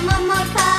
I'm a mama,